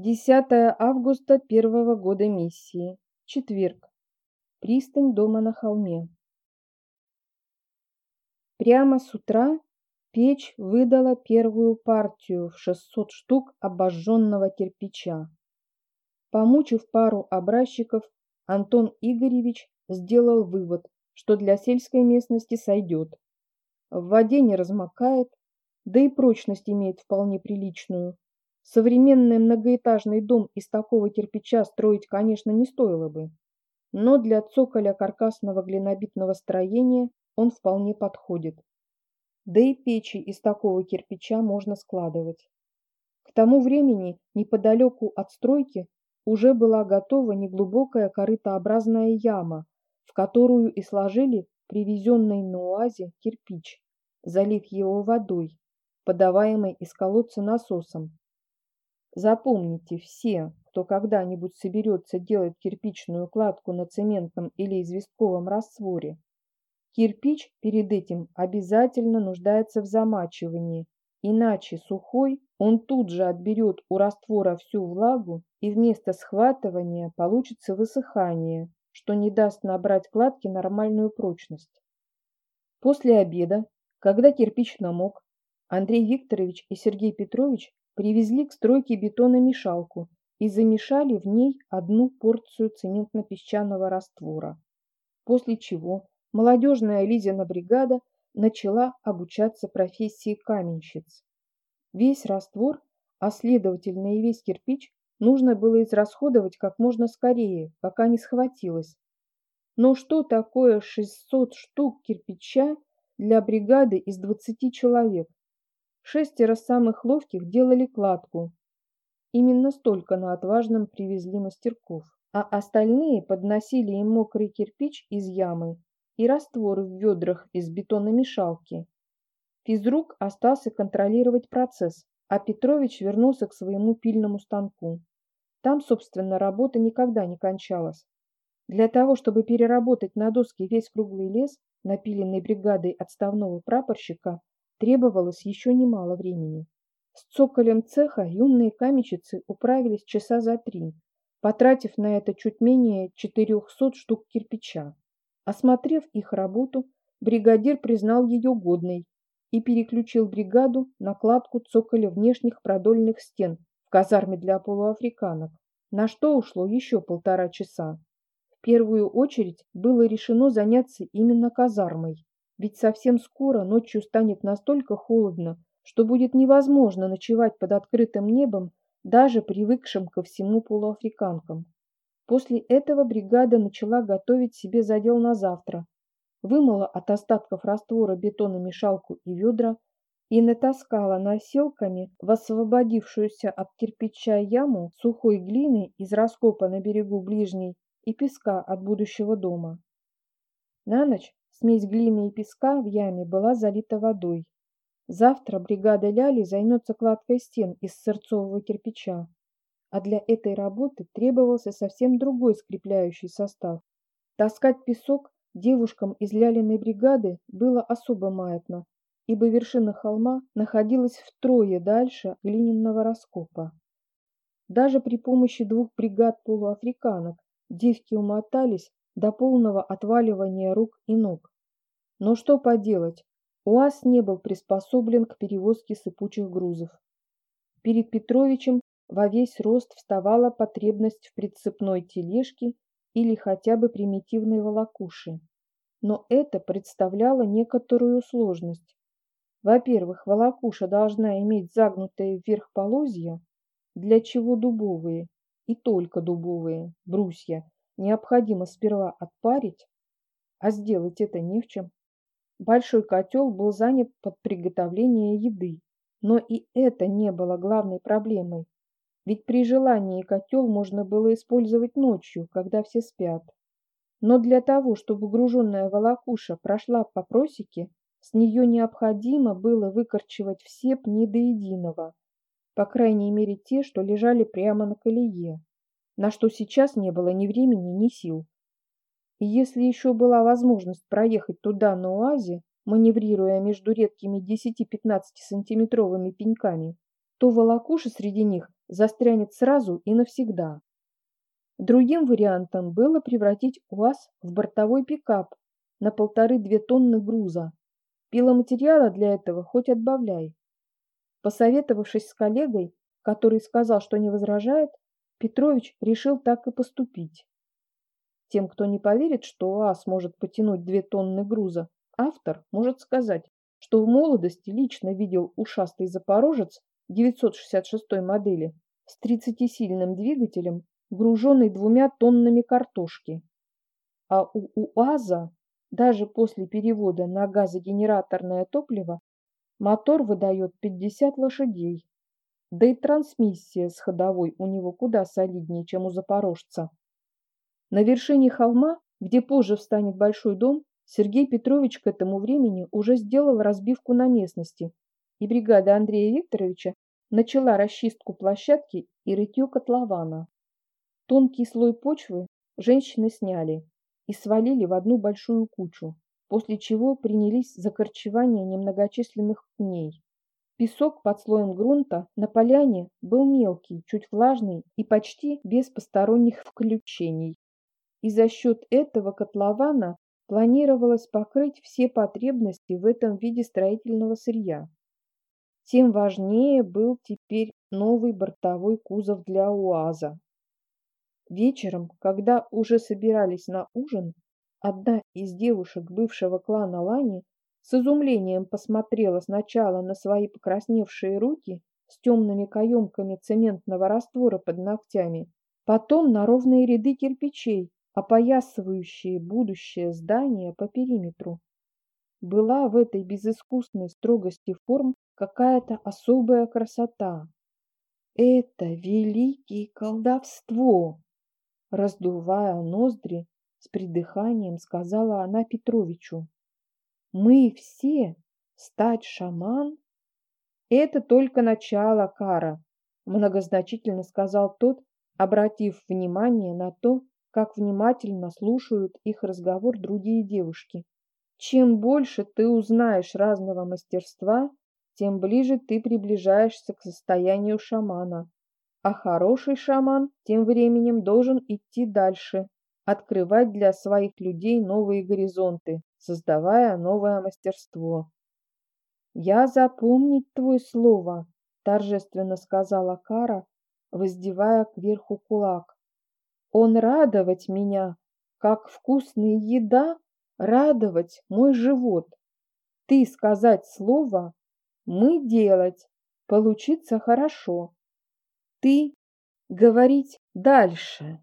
10 августа первого года миссии. Четверг. Пристань дома на холме. Прямо с утра печь выдала первую партию в 600 штук обожженного кирпича. Помучив пару образчиков, Антон Игоревич сделал вывод, что для сельской местности сойдет. В воде не размокает, да и прочность имеет вполне приличную. Современный многоэтажный дом из такого кирпича строить, конечно, не стоило бы, но для цоколя каркасного глинобитного строения он вполне подходит. Да и печи из такого кирпича можно складывать. К тому времени неподалеку от стройки уже была готова неглубокая корытообразная яма, в которую и сложили привезенный на УАЗе кирпич, залив его водой, подаваемой из колодца насосом, Запомните все, кто когда-нибудь соберется делать кирпичную кладку на цементном или известковом растворе. Кирпич перед этим обязательно нуждается в замачивании, иначе сухой он тут же отберет у раствора всю влагу и вместо схватывания получится высыхание, что не даст набрать кладке нормальную прочность. После обеда, когда кирпич намок, Андрей Викторович и Сергей Петрович Привезли к стройке бетономешалку и замешали в ней одну порцию цементно-песчаного раствора. После чего молодежная Лизина бригада начала обучаться профессии каменщиц. Весь раствор, а следовательно и весь кирпич, нужно было израсходовать как можно скорее, пока не схватилось. Но что такое 600 штук кирпича для бригады из 20 человек? Шестеро самых ловких делали кладку. Именно столько на отважном привезли мастерков. А остальные подносили им мокрый кирпич из ямы и раствор в ведрах из бетономешалки. Физрук остался контролировать процесс, а Петрович вернулся к своему пильному станку. Там, собственно, работа никогда не кончалась. Для того, чтобы переработать на доски весь круглый лес, напиленный бригадой отставного прапорщика, требовалось еще немало времени. С цоколем цеха юные каменщицы управились часа за три, потратив на это чуть менее 400 штук кирпича. Осмотрев их работу, бригадир признал ее годной и переключил бригаду на кладку цоколя внешних продольных стен в казарме для полуафриканок, на что ушло еще полтора часа. В первую очередь было решено заняться именно казармой. Ведь совсем скоро ночью станет настолько холодно, что будет невозможно ночевать под открытым небом даже привыкшим ко всему полуафриканкам. После этого бригада начала готовить себе задел на завтра. Вымыла от остатков раствора бетономешалку и ведра и натаскала носилками в освободившуюся от кирпича яму сухой глины из раскопа на берегу ближней и песка от будущего дома. На ночь Смесь глины и песка в яме была залита водой. Завтра бригада Ляли займется кладкой стен из сырцового кирпича. А для этой работы требовался совсем другой скрепляющий состав. Таскать песок девушкам из Лялиной бригады было особо маятно, ибо вершина холма находилась втрое дальше глиняного раскопа. Даже при помощи двух бригад полуафриканок девки умотались до полного отваливания рук и ног. Но что поделать, УАЗ не был приспособлен к перевозке сыпучих грузов. Перед Петровичем во весь рост вставала потребность в прицепной тележке или хотя бы примитивной волокуши. Но это представляло некоторую сложность. Во-первых, волокуша должна иметь загнутые вверх полозья, для чего дубовые, и только дубовые, брусья, необходимо сперва отпарить, а сделать это не в чем. Большой котел был занят под приготовление еды, но и это не было главной проблемой, ведь при желании котел можно было использовать ночью, когда все спят. Но для того, чтобы груженная волокуша прошла по просеке, с нее необходимо было выкорчевать все пни до единого, по крайней мере те, что лежали прямо на колее на что сейчас не было ни времени, ни сил. И если еще была возможность проехать туда на УАЗе, маневрируя между редкими 10-15 сантиметровыми пеньками, то волокуши среди них застрянет сразу и навсегда. Другим вариантом было превратить УАЗ в бортовой пикап на полторы-две тонны груза. Пиломатериала для этого хоть отбавляй. Посоветовавшись с коллегой, который сказал, что не возражает, Петрович решил так и поступить. Тем, кто не поверит, что УАЗ может потянуть две тонны груза, автор может сказать, что в молодости лично видел ушастый запорожец 966 модели с 30-сильным двигателем, груженный двумя тоннами картошки. А у УАЗа даже после перевода на газогенераторное топливо мотор выдает 50 лошадей. Да и трансмиссия с ходовой у него куда солиднее, чем у запорожца. На вершине холма, где позже встанет большой дом, Сергей Петрович к этому времени уже сделал разбивку на местности, и бригада Андрея Викторовича начала расчистку площадки и рытье котлована. Тонкий слой почвы женщины сняли и свалили в одну большую кучу, после чего принялись за корчевание немногочисленных пней. Песок под слоем грунта на поляне был мелкий, чуть влажный и почти без посторонних включений. И за счет этого котлована планировалось покрыть все потребности в этом виде строительного сырья. Тем важнее был теперь новый бортовой кузов для УАЗа. Вечером, когда уже собирались на ужин, одна из девушек бывшего клана Лани с изумлением посмотрела сначала на свои покрасневшие руки с темными каемками цементного раствора под ногтями, потом на ровные ряды кирпичей, опоясывающие будущее здание по периметру. Была в этой безыскусной строгости форм какая-то особая красота. Это великий колдовство! Раздувая ноздри, с придыханием сказала она Петровичу. Мы все стать шаман? Это только начало, Кара, многозначительно сказал тот, обратив внимание на то, как внимательно слушают их разговор другие девушки. Чем больше ты узнаешь разного мастерства, тем ближе ты приближаешься к состоянию шамана. А хороший шаман тем временем должен идти дальше, открывать для своих людей новые горизонты, создавая новое мастерство. «Я запомнить твое слово», — торжественно сказала Кара, воздевая кверху кулак. Он радовать меня, как вкусная еда радовать мой живот. Ты сказать слово, мы делать, получится хорошо. Ты говорить дальше.